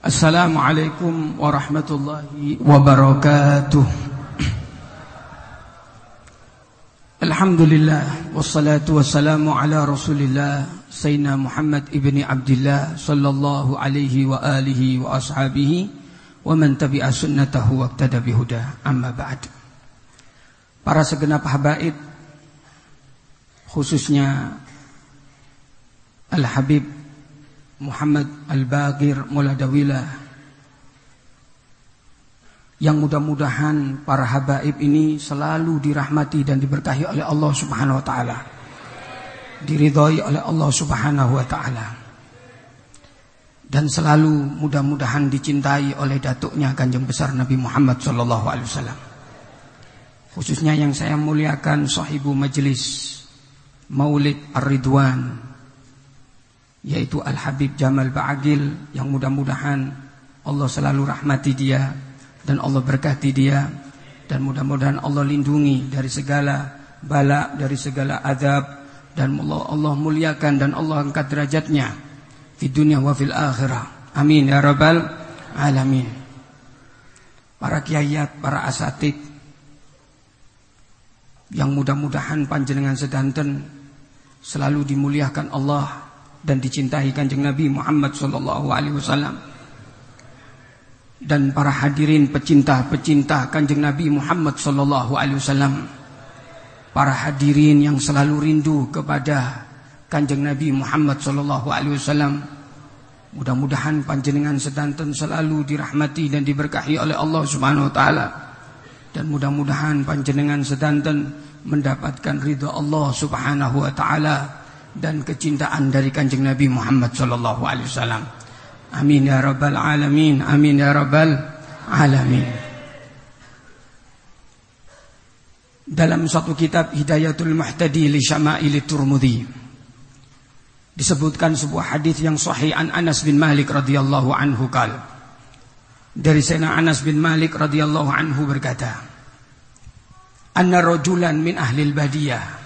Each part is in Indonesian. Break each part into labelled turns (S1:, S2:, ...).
S1: Assalamualaikum warahmatullahi wabarakatuh. Alhamdulillah Wassalatu wassalamu ala rasulillah Sayyidina Muhammad ibni Abdullah Sallallahu alaihi wa alihi wa ashabihi Wa man tabi'a sunnatahu wa qtada bihuda Amma ba'd. Para segenap habaib Khususnya Al-Habib Muhammad Al-Bagir Muladawila yang mudah-mudahan para habaib ini selalu dirahmati dan diberkahi oleh Allah Subhanahu wa taala. Diridhoi oleh Allah Subhanahu wa taala. Dan selalu mudah-mudahan dicintai oleh datuknya Kanjeng Besar Nabi Muhammad sallallahu alaihi wasallam. Khususnya yang saya muliakan sahibu majelis Maulid Ar-Ridwan yaitu Al-Habib Jamal Ba'agil yang mudah-mudahan Allah selalu rahmati dia dan Allah berkati dia dan mudah-mudahan Allah lindungi dari segala bala, dari segala azab dan Allah, Allah muliakan dan Allah angkat derajatnya di dunia wa fil akhirah. Amin ya rabbal alamin. Para kiayat, para asatid yang mudah-mudahan panjenengan sedanten selalu dimuliakan Allah dan dicintai kanjeng Nabi Muhammad sallallahu alaihi wasallam. Dan para hadirin pecinta-pecinta kanjeng Nabi Muhammad sallallahu alaihi wasallam para hadirin yang selalu rindu kepada kanjeng Nabi Muhammad sallallahu alaihi wasallam mudah-mudahan panjenengan sedanten selalu dirahmati dan diberkahi oleh Allah Subhanahu wa taala. Dan mudah-mudahan panjenengan sedanten mendapatkan ridha Allah Subhanahu wa taala dan kecintaan dari kanjeng Nabi Muhammad sallallahu alaihi wasallam. Amin ya rabbal alamin. Amin ya rabbal alamin. Dalam satu kitab Hidayatul Muhtadi li Syama'il Turmudi disebutkan sebuah hadis yang sahih an Anas bin Malik radhiyallahu anhu kal. Dari Sayyidina Anas bin Malik radhiyallahu anhu berkata, "Anna rajulan min ahli al-badiyah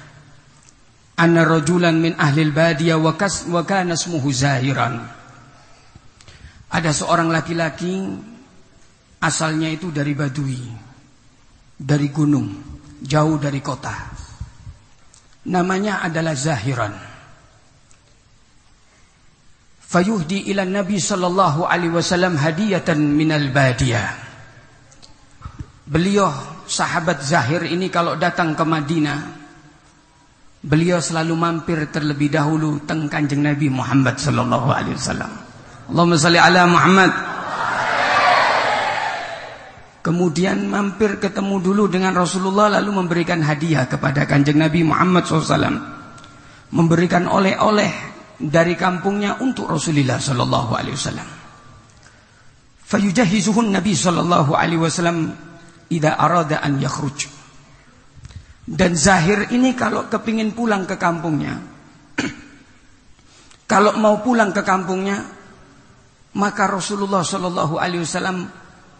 S1: anna rajulan min ahli al-badiyah wa kas wa kana ismuhu Zahiran. Ada seorang laki-laki asalnya itu dari Badui, dari gunung, jauh dari kota. Namanya adalah Zahiran. Fayuhdi ila Nabi sallallahu alaihi wasallam hadiyatan minal badiyah. Beliau sahabat Zahir ini kalau datang ke Madinah Beliau selalu mampir terlebih dahulu teng Kanjeng Nabi Muhammad sallallahu alaihi wasallam. Allahumma salli ala Muhammad. Kemudian mampir ketemu dulu dengan Rasulullah lalu memberikan hadiah kepada Kanjeng Nabi Muhammad SAW. Memberikan oleh-oleh dari kampungnya untuk Rasulullah sallallahu alaihi wasallam. Fayujahizuhun Nabi sallallahu alaihi wasallam idza arada an yakhruj. Dan Zahir ini kalau kepingin pulang ke kampungnya, kalau mau pulang ke kampungnya, maka Rasulullah Shallallahu Alaihi Wasallam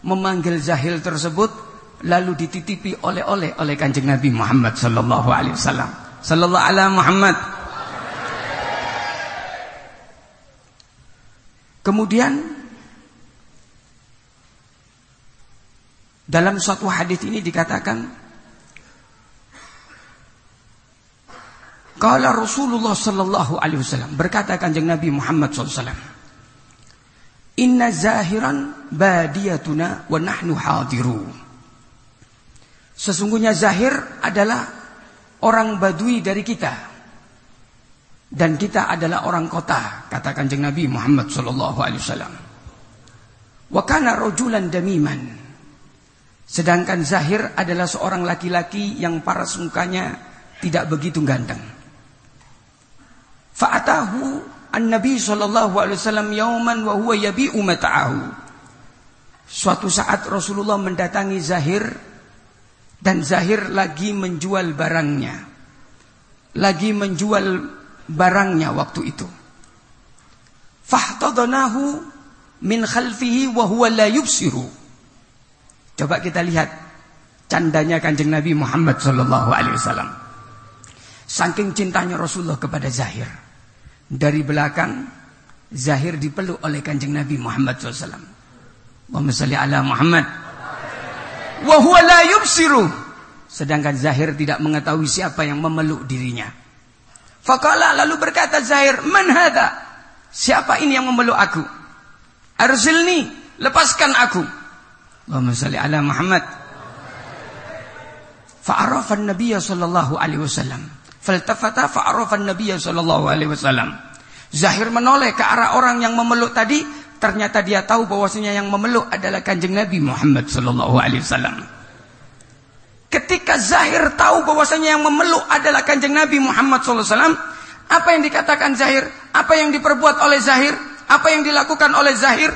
S1: memanggil Zahir tersebut, lalu dititipi oleh-oleh oleh kanjeng Nabi Muhammad Shallallahu Alaihi Wasallam. Sallallahu Alaihi Muhammad. Kemudian dalam suatu hadis ini dikatakan Kala Rasulullah sallallahu alaihi wasallam. Berkata Kanjeng Nabi Muhammad wasallam Inna zahiran badiyatuna wa nahnu hadiru. Sesungguhnya zahir adalah orang badui dari kita dan kita adalah orang kota kata Kanjeng Nabi Muhammad sallallahu alaihi wasallam. Wa kana rajulan damiman. Sedangkan Zahir adalah seorang laki-laki yang paras mukanya tidak begitu ganteng. Fa'atahu an-nabi sallallahu alaihi wasallam yauman wa huwa yabi'u mata'ahu. Suatu saat Rasulullah mendatangi Zahir dan Zahir lagi menjual barangnya. Lagi menjual barangnya waktu itu. Fahtadanahu min khalfihi wa huwa la yubsiru. Coba kita lihat candanya Kanjeng Nabi Muhammad sallallahu alaihi wasallam. Saking cintanya Rasulullah kepada Zahir. Dari belakang Zahir dipeluk oleh kanjeng Nabi Muhammad SAW. Allahumma salli ala Muhammad. Wa huwa la yubsiru. Sedangkan Zahir tidak mengetahui siapa yang memeluk dirinya. Fakala lalu berkata Zahir, Man hada? Siapa ini yang memeluk aku? Arsilni, lepaskan aku. Allahumma salli ala Muhammad. Fa'arafa an-nabiy sallallahu alaihi wasallam. Faltafata fa'arafa an-nabiy sallallahu alaihi wasallam. Zahir menoleh ke arah orang yang memeluk tadi, ternyata dia tahu bahwasanya yang memeluk adalah Kanjeng Nabi Muhammad sallallahu alaihi wasallam. Ketika Zahir tahu bahwasanya yang memeluk adalah Kanjeng Nabi Muhammad sallallahu alaihi wasallam, apa yang dikatakan Zahir? Apa yang diperbuat oleh Zahir? Apa yang dilakukan oleh Zahir?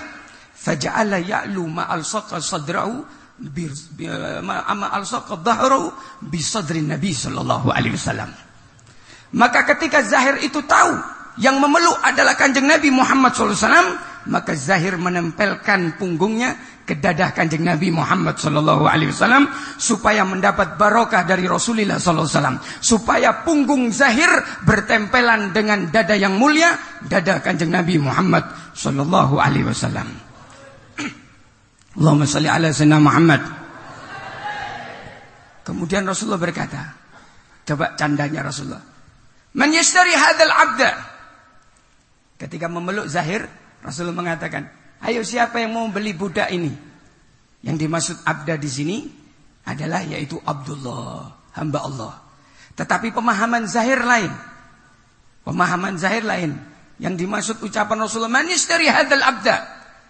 S1: Faja'ala ya'lu ma'al sadra'u ma'al saqa dhahru bi sadri Nabi sallallahu alaihi wasallam. Maka ketika Zahir itu tahu yang memeluk adalah kanjeng Nabi Muhammad SAW, maka Zahir menempelkan punggungnya ke dadah kanjeng Nabi Muhammad SAW supaya mendapat barokah dari Rasulullah SAW, supaya punggung Zahir bertempelan dengan dada yang mulia, dada kanjeng Nabi Muhammad SAW. Allahumma salli ala sayyidina Muhammad. Kemudian Rasulullah berkata, coba candanya Rasulullah. Man yashtari 'abda Ketika memeluk Zahir, Rasulullah mengatakan, "Ayo siapa yang mau beli budak ini?" Yang dimaksud abda di sini adalah yaitu Abdullah, hamba Allah. Tetapi pemahaman Zahir lain. Pemahaman Zahir lain. Yang dimaksud ucapan Rasulullah, "Manis dari hadal abda."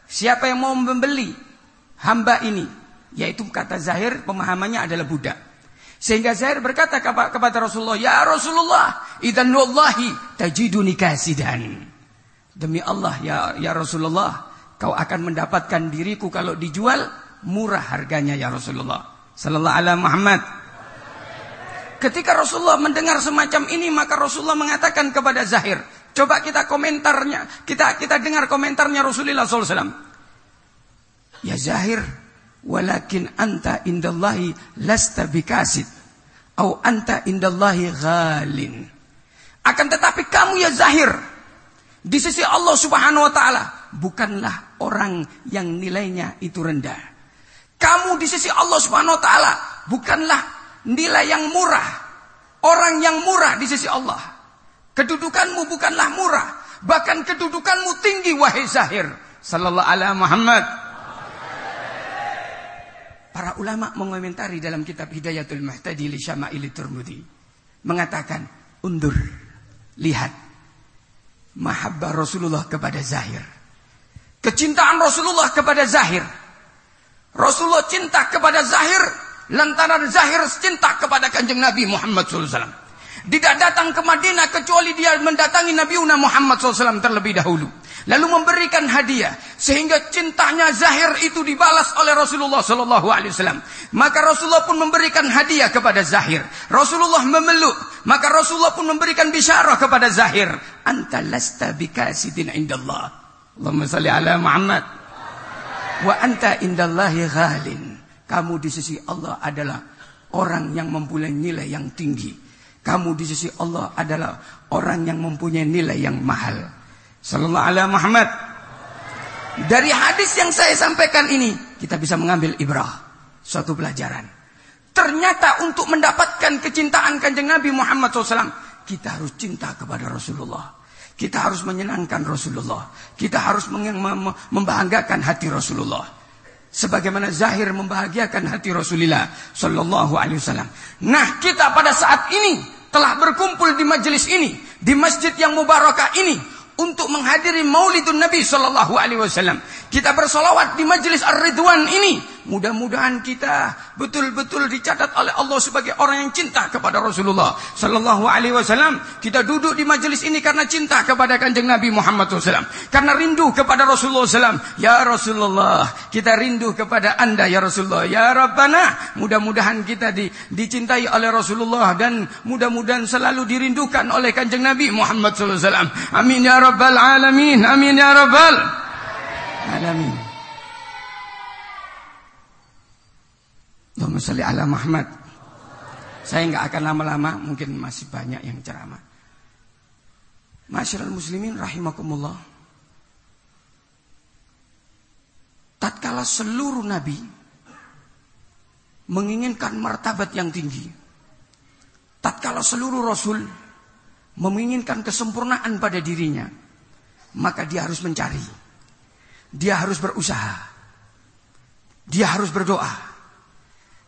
S1: Siapa yang mau membeli hamba ini? Yaitu kata Zahir pemahamannya adalah budak. Sehingga Zahir berkata kepada Rasulullah, "Ya Rasulullah, idan wallahi tajiduni kasidan." Demi Allah ya ya Rasulullah, kau akan mendapatkan diriku kalau dijual murah harganya ya Rasulullah. Sallallahu alaihi Muhammad. Ketika Rasulullah mendengar semacam ini maka Rasulullah mengatakan kepada Zahir, coba kita komentarnya, kita kita dengar komentarnya Rasulullah SAW. Ya Zahir, walakin anta indallahi lasta bikasid, au anta indallahi ghalin. Akan tetapi kamu ya Zahir, di sisi Allah Subhanahu wa taala bukanlah orang yang nilainya itu rendah. Kamu di sisi Allah Subhanahu wa taala bukanlah nilai yang murah. Orang yang murah di sisi Allah. Kedudukanmu bukanlah murah, bahkan kedudukanmu tinggi wahai Zahir sallallahu alaihi Muhammad. Para ulama mengomentari dalam kitab Hidayatul Muhtadi li Syama'il Turmudi mengatakan, "Undur, lihat mahabbah Rasulullah kepada Zahir. Kecintaan Rasulullah kepada Zahir. Rasulullah cinta kepada Zahir lantaran Zahir cinta kepada kanjeng Nabi Muhammad SAW. Tidak datang ke Madinah kecuali dia mendatangi Nabi Muhammad SAW terlebih dahulu lalu memberikan hadiah sehingga cintanya zahir itu dibalas oleh Rasulullah sallallahu alaihi wasallam. Maka Rasulullah pun memberikan hadiah kepada Zahir. Rasulullah memeluk, maka Rasulullah pun memberikan bisyarah kepada Zahir. Anta lasta bikasidin indallah. Allahumma salli ala Muhammad. Wa anta indallahi ghalin. Kamu di sisi Allah adalah orang yang mempunyai nilai yang tinggi. Kamu di sisi Allah adalah orang yang mempunyai nilai yang mahal. Sallallahu alaihi Muhammad. Dari hadis yang saya sampaikan ini, kita bisa mengambil ibrah. Suatu pelajaran. Ternyata untuk mendapatkan kecintaan kanjeng Nabi Muhammad SAW, kita harus cinta kepada Rasulullah. Kita harus menyenangkan Rasulullah. Kita harus membanggakan hati Rasulullah. Sebagaimana Zahir membahagiakan hati Rasulullah Sallallahu Alaihi Wasallam. Nah kita pada saat ini telah berkumpul di majelis ini, di masjid yang mubarakah ini untuk menghadiri Maulidun Nabi sallallahu alaihi wasallam. Kita bersolawat di majelis Ar-Ridwan ini. Mudah-mudahan kita betul-betul dicatat oleh Allah sebagai orang yang cinta kepada Rasulullah sallallahu alaihi wasallam. Kita duduk di majelis ini karena cinta kepada Kanjeng Nabi Muhammad SAW. Karena rindu kepada Rasulullah SAW. Ya Rasulullah, kita rindu kepada Anda ya Rasulullah. Ya Rabbana, mudah-mudahan kita di, dicintai oleh Rasulullah dan mudah-mudahan selalu dirindukan oleh Kanjeng Nabi Muhammad SAW. Amin ya rabbal alamin. Amin ya rabbal alamin. Allahumma salli ala Muhammad. Saya nggak akan lama-lama, mungkin masih banyak yang ceramah. Masyarakat muslimin rahimakumullah. Tatkala seluruh nabi menginginkan martabat yang tinggi. Tatkala seluruh rasul menginginkan kesempurnaan pada dirinya, maka dia harus mencari. Dia harus berusaha. Dia harus berdoa.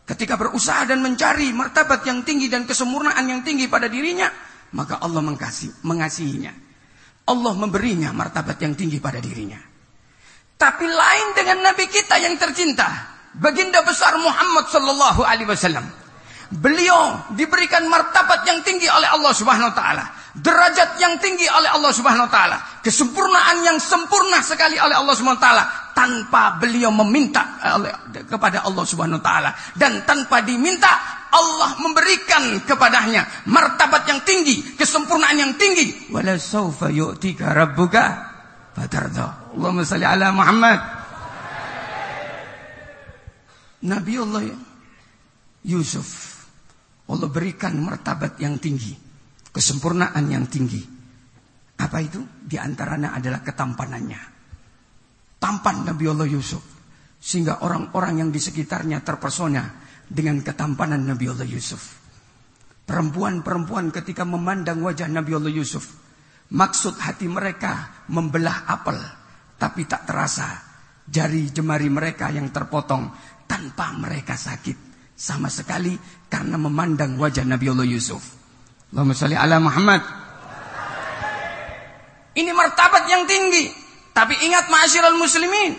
S1: Ketika berusaha dan mencari martabat yang tinggi dan kesempurnaan yang tinggi pada dirinya, maka Allah mengasihi, mengasihinya. Allah memberinya martabat yang tinggi pada dirinya. Tapi lain dengan Nabi kita yang tercinta, baginda besar Muhammad sallallahu alaihi wasallam. Beliau diberikan martabat yang tinggi oleh Allah Subhanahu wa taala, derajat yang tinggi oleh Allah Subhanahu wa taala, kesempurnaan yang sempurna sekali oleh Allah Subhanahu wa taala tanpa beliau meminta kepada Allah Subhanahu wa taala dan tanpa diminta Allah memberikan kepadanya martabat yang tinggi, kesempurnaan yang tinggi. Wala saufa yu'tika rabbuka fatarda. Allahumma salli ala Muhammad. Nabi Allah Yusuf Allah berikan martabat yang tinggi kesempurnaan yang tinggi. Apa itu? Di antaranya adalah ketampanannya. Tampan Nabi Allah Yusuf. Sehingga orang-orang yang di sekitarnya terpesona dengan ketampanan Nabi Allah Yusuf. Perempuan-perempuan ketika memandang wajah Nabi Allah Yusuf maksud hati mereka membelah apel tapi tak terasa jari jemari mereka yang terpotong tanpa mereka sakit. Sama sekali karena memandang wajah Nabi Allah Yusuf. Allahumma salli ala Muhammad. Ini martabat yang tinggi. Tapi ingat ma'asyiral muslimin.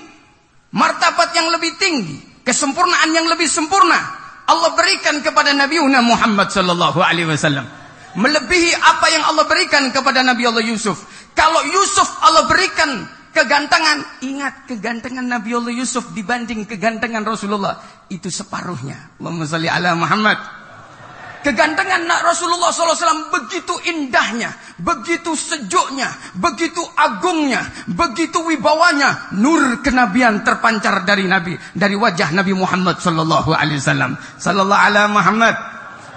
S1: Martabat yang lebih tinggi. Kesempurnaan yang lebih sempurna. Allah berikan kepada Nabi Muhammad sallallahu alaihi wasallam. Melebihi apa yang Allah berikan kepada Nabi Allah Yusuf. Kalau Yusuf Allah berikan Kegantengan, ingat kegantengan Nabi Allah Yusuf dibanding kegantengan Rasulullah itu separuhnya. Allahumma ala Muhammad. Kegantengan Rasulullah SAW begitu indahnya, begitu sejuknya, begitu agungnya, begitu wibawanya. Nur kenabian terpancar dari Nabi, dari wajah Nabi Muhammad Sallallahu Alaihi Wasallam. Sallallahu Alaihi Muhammad.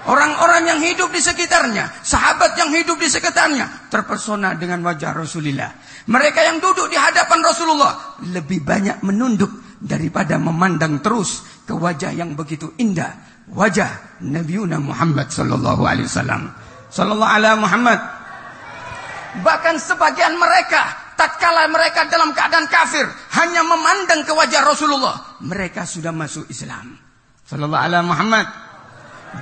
S1: Orang-orang yang hidup di sekitarnya, sahabat yang hidup di sekitarnya, terpesona dengan wajah Rasulullah. Mereka yang duduk di hadapan Rasulullah lebih banyak menunduk daripada memandang terus ke wajah yang begitu indah, wajah Nabi Muhammad sallallahu alaihi wasallam. Sallallahu alaihi Muhammad. Bahkan sebagian mereka tatkala mereka dalam keadaan kafir hanya memandang ke wajah Rasulullah, mereka sudah masuk Islam. Sallallahu alaihi Muhammad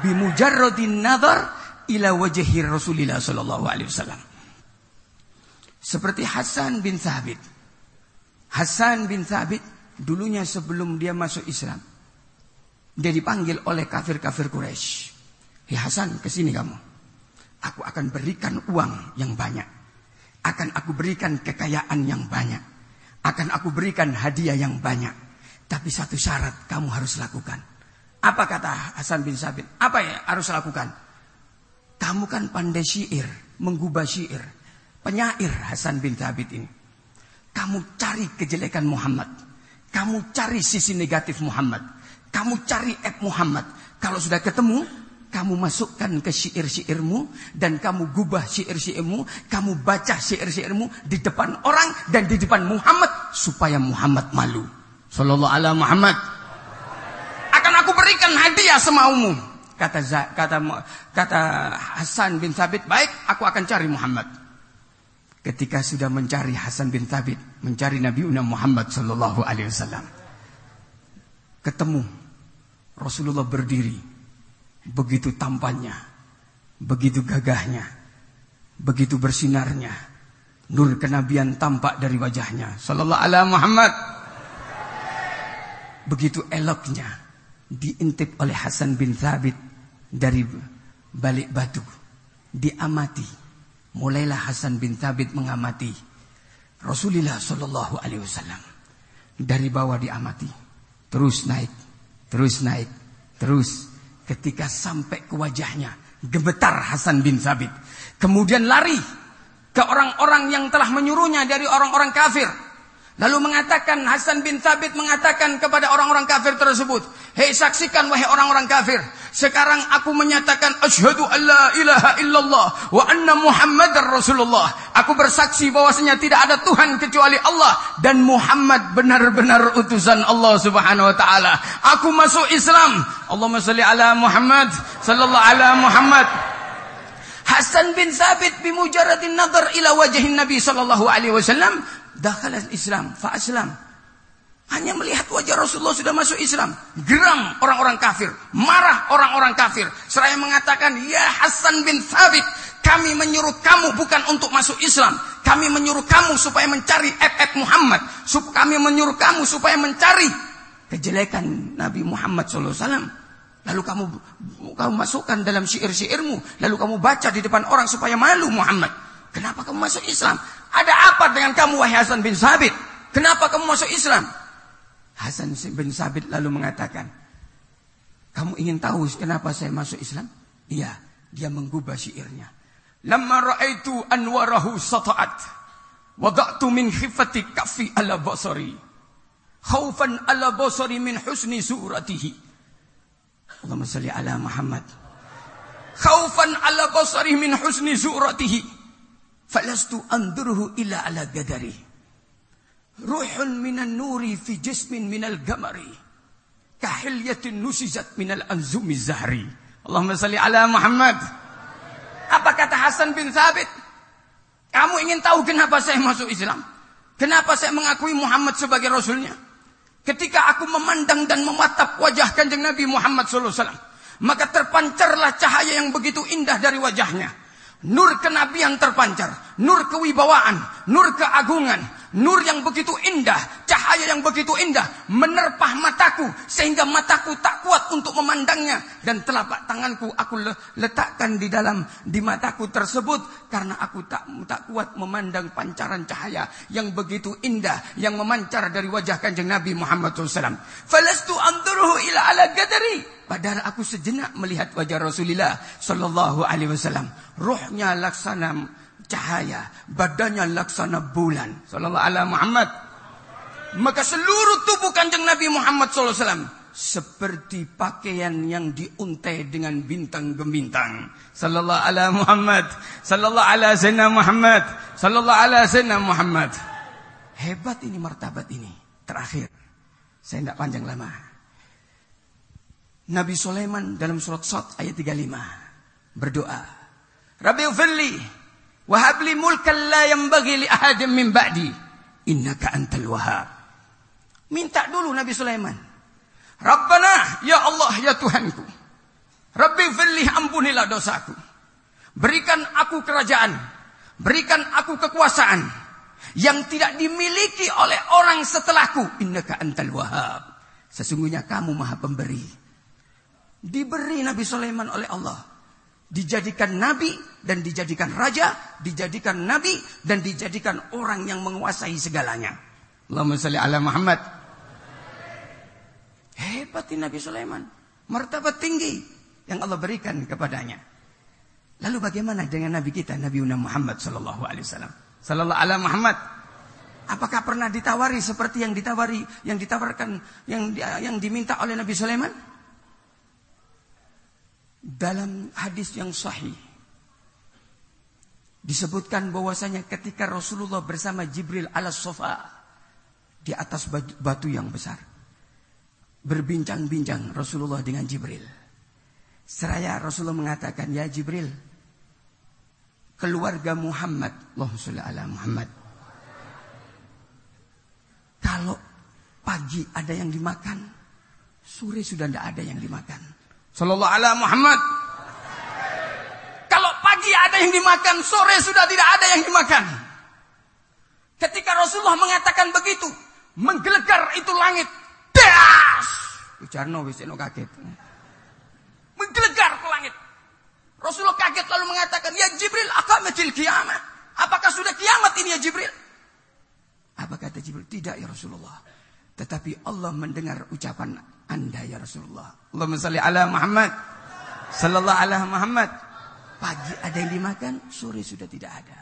S1: bimujarradin nazar ila wajhi Rasulillah sallallahu alaihi wasallam. Seperti Hasan bin Thabit. Hasan bin Thabit dulunya sebelum dia masuk Islam. Dia dipanggil oleh kafir-kafir Quraisy. Hei Hasan, ke sini kamu. Aku akan berikan uang yang banyak. Akan aku berikan kekayaan yang banyak. Akan aku berikan hadiah yang banyak. Tapi satu syarat kamu harus lakukan. Apa kata Hasan bin Sabit? Apa ya harus lakukan? Kamu kan pandai syair, menggubah syair. Penyair Hasan bin Thabit ini. Kamu cari kejelekan Muhammad. Kamu cari sisi negatif Muhammad. Kamu cari app Muhammad. Kalau sudah ketemu, kamu masukkan ke syair-syairmu dan kamu gubah syair-syairmu, kamu baca syair-syairmu di depan orang dan di depan Muhammad supaya Muhammad malu. Sallallahu alaihi Muhammad berikan hadiah semaumu. Kata kata kata Hasan bin Thabit, baik, aku akan cari Muhammad. Ketika sudah mencari Hasan bin Thabit, mencari Nabi Muhammad sallallahu alaihi wasallam. Ketemu Rasulullah berdiri, begitu tampannya, begitu gagahnya, begitu bersinarnya. Nur kenabian tampak dari wajahnya. Sallallahu alaihi Muhammad. Begitu eloknya diintip oleh Hasan bin Thabit dari balik batu. Diamati. Mulailah Hasan bin Thabit mengamati Rasulullah Shallallahu Alaihi Wasallam. Dari bawah diamati. Terus naik. Terus naik. Terus. Ketika sampai ke wajahnya. Gemetar Hasan bin Thabit. Kemudian lari ke orang-orang yang telah menyuruhnya dari orang-orang kafir. Lalu mengatakan Hasan bin Thabit mengatakan kepada orang-orang kafir tersebut, "Hei saksikan wahai orang-orang kafir, sekarang aku menyatakan asyhadu alla ilaha illallah wa anna Muhammadar Rasulullah. Aku bersaksi bahwasanya tidak ada Tuhan kecuali Allah dan Muhammad benar-benar utusan Allah Subhanahu wa taala. Aku masuk Islam. Allahumma shalli ala Muhammad sallallahu ala Muhammad." Hasan bin Thabit bimujaradin nadar ila wajhin Nabi sallallahu alaihi wasallam dakhala Islam fa aslam. Hanya melihat wajah Rasulullah sudah masuk Islam. Geram orang-orang kafir. Marah orang-orang kafir. Seraya mengatakan, Ya Hasan bin Thabit, kami menyuruh kamu bukan untuk masuk Islam. Kami menyuruh kamu supaya mencari ep Muhammad. Kami menyuruh kamu supaya mencari kejelekan Nabi Muhammad SAW. Lalu kamu kamu masukkan dalam syair-syairmu. Lalu kamu baca di depan orang supaya malu Muhammad. Kenapa kamu masuk Islam? Ada apa dengan kamu wahai Hasan bin Sabit? Kenapa kamu masuk Islam? Hasan bin Sabit lalu mengatakan, kamu ingin tahu kenapa saya masuk Islam? Iya, dia menggubah syairnya. Lama ra'aitu anwarahu sata'at. Wada'tu min khifati kafi ala basari. Khaufan ala basari min husni suratihi. Allahumma salli ala Muhammad. Khaufan ala basari min husni suratihi. Falastu andurhu ila ala gadari. Ruhun minan nuri fi jismin minal gamari. Kahilyatin nusizat minal anzumi zahri. Allahumma salli ala Muhammad. Apa kata Hasan bin Thabit? Kamu ingin tahu kenapa saya masuk Islam? Kenapa saya mengakui Muhammad sebagai Rasulnya? Ketika aku memandang dan mematap wajah kanjeng Nabi Muhammad SAW. Maka terpancarlah cahaya yang begitu indah dari wajahnya. Nur kenabian terpancar, nur kewibawaan, nur keagungan, nur yang begitu indah, cahaya yang begitu indah menerpah mataku sehingga mataku tak kuat untuk memandangnya dan telapak tanganku aku letakkan di dalam di mataku tersebut karena aku tak tak kuat memandang pancaran cahaya yang begitu indah yang memancar dari wajah Kanjeng Nabi Muhammad SAW. Falastu anduruhu ila ala gadari Padahal aku sejenak melihat wajah Rasulullah Sallallahu Alaihi Wasallam. Ruhnya laksana cahaya, badannya laksana bulan. Sallallahu Alaihi Muhammad. Maka seluruh tubuh kanjeng Nabi Muhammad Wasallam seperti pakaian yang diuntai dengan bintang gemintang. Sallallahu Alaihi Muhammad. Sallallahu Alaihi Sayyidina Muhammad. Sallallahu Alaihi Sayyidina Muhammad. Hebat ini martabat ini. Terakhir. Saya tidak panjang lama. Nabi Sulaiman dalam surat Sot ayat 35 berdoa. Rabbi ufirli wahabli mulkan la bagi li ahadin min ba'di innaka antal wahhab. Minta dulu Nabi Sulaiman. Rabbana ya Allah ya Tuhanku. Rabbi ufirli ampunilah dosaku. Berikan aku kerajaan. Berikan aku kekuasaan yang tidak dimiliki oleh orang setelahku. Innaka antal wahhab. Sesungguhnya kamu maha pemberi. Diberi Nabi Sulaiman oleh Allah. Dijadikan nabi dan dijadikan raja, dijadikan nabi dan dijadikan orang yang menguasai segalanya. Allahumma salli ala Muhammad. Hebat ini Nabi Sulaiman. Martabat tinggi yang Allah berikan kepadanya. Lalu bagaimana dengan Nabi kita Nabi Muhammad sallallahu alaihi wasallam? Sallallahu ala Muhammad. Apakah pernah ditawari seperti yang ditawari yang ditawarkan yang yang diminta oleh Nabi Sulaiman? Dalam hadis yang sahih disebutkan bahwasanya ketika Rasulullah bersama Jibril ala sofa di atas batu yang besar berbincang-bincang Rasulullah dengan Jibril. Seraya Rasulullah mengatakan, "Ya Jibril, keluarga Muhammad, Allahumma ala Muhammad. Kalau pagi ada yang dimakan, sore sudah tidak ada yang dimakan. Sallallahu ala Muhammad. Kalau pagi ada yang dimakan, sore sudah tidak ada yang dimakan. Ketika Rasulullah mengatakan begitu, menggelegar itu langit. Das! Ujarno wis kaget. Menggelegar ke langit. Rasulullah kaget lalu mengatakan, "Ya Jibril, akamatil kiamat." Apakah sudah kiamat ini ya Jibril? Apa kata Jibril? Tidak ya Rasulullah. Tetapi Allah mendengar ucapan anda ya Rasulullah. Allahumma salli ala Muhammad. Sallallahu ala Muhammad. Pagi ada yang dimakan, sore sudah tidak ada.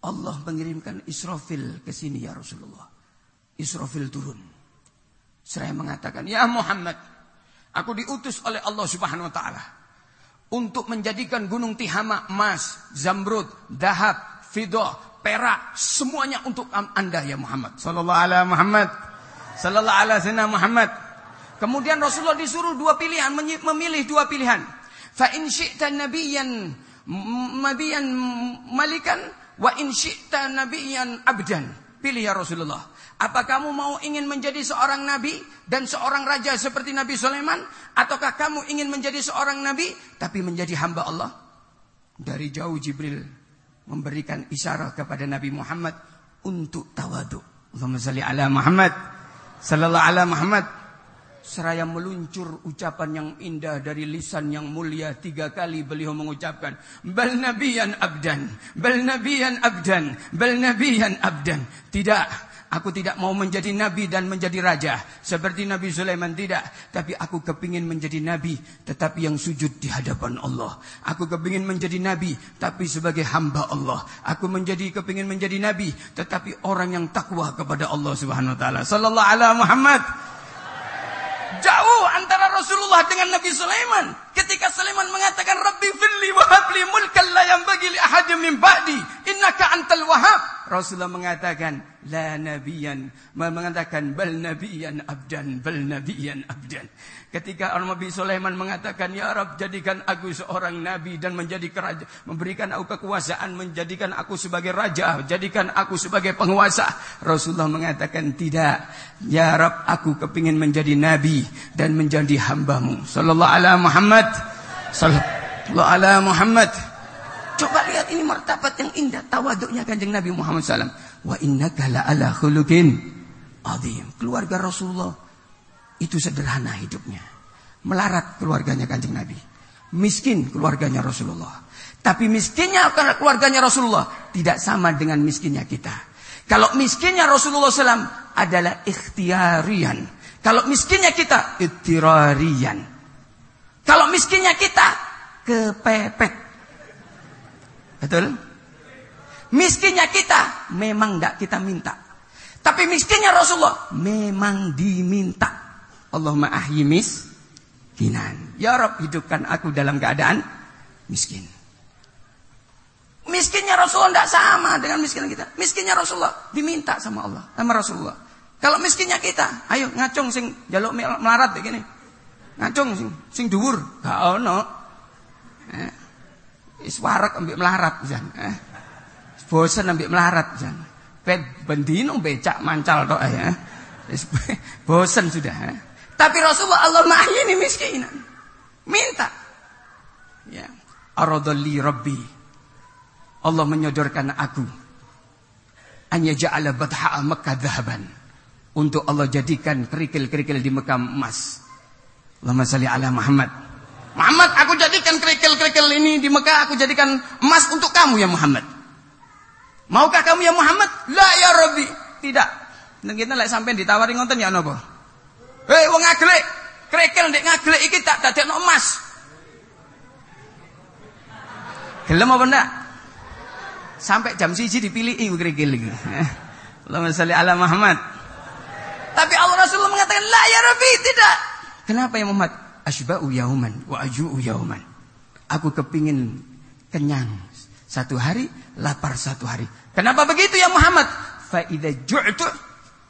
S1: Allah mengirimkan Israfil ke sini ya Rasulullah. Israfil turun. Seraya mengatakan, "Ya Muhammad, aku diutus oleh Allah Subhanahu wa taala untuk menjadikan gunung Tihama emas, zamrud, dahab, fidah, perak, semuanya untuk Anda ya Muhammad." Sallallahu alaihi Muhammad. Sallallahu alaihi Muhammad. Kemudian Rasulullah disuruh dua pilihan, memilih dua pilihan. Fa in syi'ta nabiyyan nabiyan malikan wa in syi'ta nabiyyan abdan. Pilih ya Rasulullah. Apa kamu mau ingin menjadi seorang nabi dan seorang raja seperti Nabi Sulaiman ataukah kamu ingin menjadi seorang nabi tapi menjadi hamba Allah? Dari jauh Jibril memberikan isyarat kepada Nabi Muhammad untuk tawadu. Allahumma salli ala Muhammad sallallahu ala Muhammad. Seraya meluncur ucapan yang indah dari lisan yang mulia tiga kali beliau mengucapkan bal nabiyan abdan bal nabiyan abdan bal nabiyan abdan. Tidak Aku tidak mau menjadi nabi dan menjadi raja seperti Nabi Sulaiman tidak, tapi aku kepingin menjadi nabi tetapi yang sujud di hadapan Allah. Aku kepingin menjadi nabi tapi sebagai hamba Allah. Aku menjadi kepingin menjadi nabi tetapi orang yang takwa kepada Allah Subhanahu wa taala. Sallallahu alaihi Muhammad. Jauh antara Rasulullah dengan Nabi Sulaiman. Ketika Sulaiman mengatakan Rabbi firli wa habli mulkan la yanbaghi li ahadin min ba'di innaka antal wahhab. Rasulullah mengatakan la nabiyan mengatakan bal nabiyan abdan bal nabiyan abdan. Ketika Nabi Sulaiman mengatakan ya Rabb jadikan aku seorang nabi dan menjadi keraja memberikan aku kekuasaan menjadikan aku sebagai raja jadikan aku sebagai penguasa. Rasulullah mengatakan tidak. Ya Rabb aku kepingin menjadi nabi dan menjadi hambamu. Sallallahu alaihi Muhammad. Sallallahu alaihi Muhammad. Coba lihat ini martabat yang indah, tawaduknya kanjeng Nabi Muhammad SAW. Wa innaka ala khuluqin azim. Keluarga Rasulullah itu sederhana hidupnya. Melarat keluarganya kanjeng Nabi. Miskin keluarganya Rasulullah. Tapi miskinnya keluarganya Rasulullah tidak sama dengan miskinnya kita. Kalau miskinnya Rasulullah SAW adalah ikhtiarian. Kalau miskinnya kita, ikhtirarian. Kalau miskinnya kita, kepepet. Betul? Miskinnya kita memang tidak kita minta. Tapi miskinnya Rasulullah memang diminta. Allahumma ahyi miskinan. Ya Rob hidupkan aku dalam keadaan miskin. Miskinnya Rasulullah tidak sama dengan miskin kita. Miskinnya Rasulullah diminta sama Allah, sama Rasulullah. Kalau miskinnya kita, ayo ngacung sing jaluk melarat begini. Ngacung sing sing dhuwur, gak ono. Eh, Iswarak ambil melarat jan. Eh. Bosen ambil melarat. Pet bendino becak mancal tok ya. Bosen sudah. Eh. Tapi Rasulullah Allah ini miskinan. Minta. Ya. Aradalli Rabbi. Allah menyodorkan aku. Anya ja'ala badha'a Makkah dhahaban. Untuk Allah jadikan kerikil-kerikil di Mekah emas. Allahumma salli ala Muhammad. Muhammad, aku jadikan kerikil-kerikil ini di Mekah, aku jadikan emas untuk kamu ya Muhammad. Maukah kamu ya Muhammad? La ya Rabbi. Tidak. Dan kita lek sampai ditawari ngonten ya napa? Hei wong ngaglek, kerikil ndek ngaglek iki tak dadekno emas. Gelem apa ndak? Sampai jam siji dipilih kerikil iki. Allahumma sholli ala Muhammad. Tapi Allah Rasulullah mengatakan la ya Rabbi, tidak. Kenapa ya Muhammad? asba'u yauman wa aju'u yauman. Aku kepingin kenyang satu hari, lapar satu hari. Kenapa begitu ya Muhammad? Fa idza ju'tu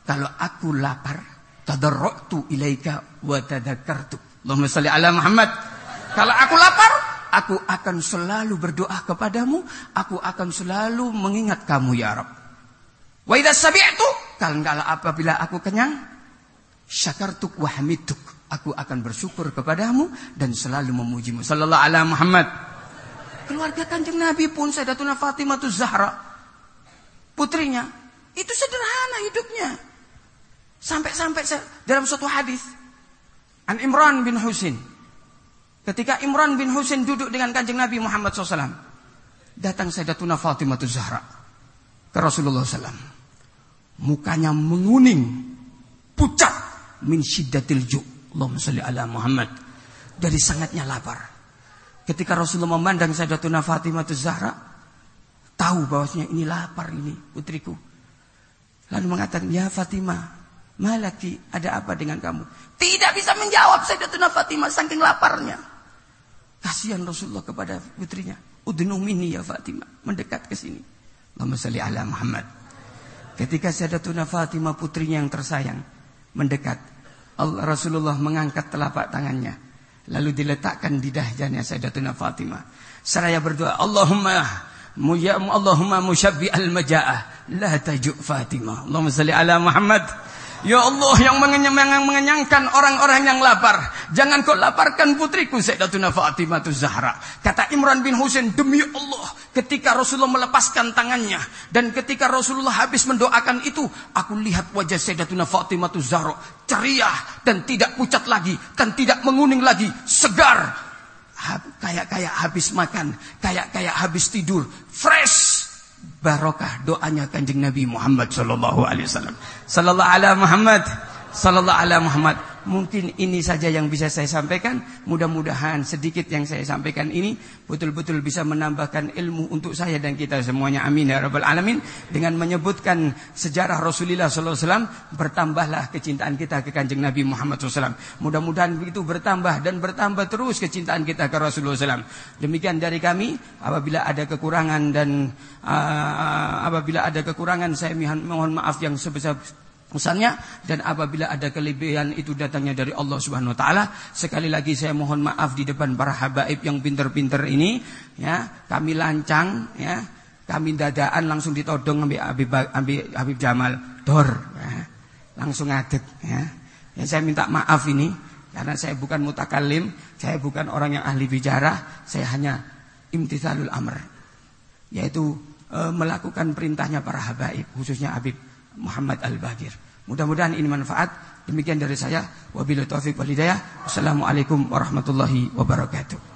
S1: kalau aku lapar, tadarratu ilaika wa tadzakartu. Allahumma shalli ala Muhammad. Kalau aku lapar, aku akan selalu berdoa kepadamu, aku akan selalu mengingat kamu ya Rabb. Wa idza sabi'tu, kalau apabila aku kenyang, syakartuk wa hamidtuk Aku akan bersyukur kepadamu dan selalu memujimu. Sallallahu ala Muhammad. Keluarga kanjeng Nabi pun Sayyidatuna Fatimah Zahra. Putrinya. Itu sederhana hidupnya. Sampai-sampai dalam suatu hadis. An Imran bin Husin. Ketika Imran bin Husin duduk dengan kanjeng Nabi Muhammad SAW. Datang Sayyidatuna Fatimah Zahra. Ke Rasulullah SAW. Mukanya menguning. Pucat. Min syiddatil ju' Allahumma salli ala Muhammad. Dari sangatnya lapar. Ketika Rasulullah memandang Sayyidatuna Fatimah Zahra, tahu bahwasanya ini lapar ini putriku. Lalu mengatakan, "Ya Fatimah, malaki ada apa dengan kamu?" Tidak bisa menjawab Sayyidatuna Fatimah saking laparnya. Kasihan Rasulullah kepada putrinya. Udnu minni ya Fatimah, mendekat ke sini. Allahumma salli ala Muhammad. Ketika Sayyidatuna Fatimah putrinya yang tersayang mendekat, Allah Rasulullah mengangkat telapak tangannya lalu diletakkan di dahjanya Sayyidatuna Fatimah. Seraya berdoa, Allahumma Allahumma musyabbi al-maja'ah la tajuk Fatimah. Allahumma salli ala Muhammad. Ya Allah yang mengenyangkan orang-orang yang lapar. Jangan kau laparkan putriku Sayyidatuna Fatimah Zahra. Kata Imran bin Husain, demi Allah. Ketika Rasulullah melepaskan tangannya. Dan ketika Rasulullah habis mendoakan itu. Aku lihat wajah Sayyidatuna Fatimah Zahra. Ceria dan tidak pucat lagi. Dan tidak menguning lagi. Segar kayak kayak habis makan, kayak kayak habis tidur, fresh. Barokah doanya kanjeng Nabi Muhammad sallallahu alaihi wasallam. Sallallahu ala Muhammad, sallallahu ala Muhammad. Mungkin ini saja yang bisa saya sampaikan. Mudah-mudahan sedikit yang saya sampaikan ini betul-betul bisa menambahkan ilmu untuk saya dan kita semuanya. Amin ya rabbal alamin. Dengan menyebutkan sejarah Rasulullah SAW, bertambahlah kecintaan kita ke kanjeng Nabi Muhammad SAW. Mudah-mudahan begitu bertambah dan bertambah terus kecintaan kita ke Rasulullah SAW. Demikian dari kami. Apabila ada kekurangan dan uh, apabila ada kekurangan saya mohon maaf yang sebesar Misalnya dan apabila ada kelebihan itu datangnya dari Allah Subhanahu wa taala, sekali lagi saya mohon maaf di depan para habaib yang pinter-pinter ini, ya. Kami lancang, ya. Kami dadaan langsung ditodong ambil Habib, ambil Habib Jamal dor, ya. Langsung ngadeg, ya. ya. Saya minta maaf ini karena saya bukan mutakalim, saya bukan orang yang ahli bicara, saya hanya imtithalul amr. Yaitu e, melakukan perintahnya para habaib, khususnya Habib Muhammad Al-Bagir. Mudah-mudahan ini manfaat. Demikian dari saya. Wabillahi taufiq wal hidayah. Wassalamualaikum warahmatullahi wabarakatuh.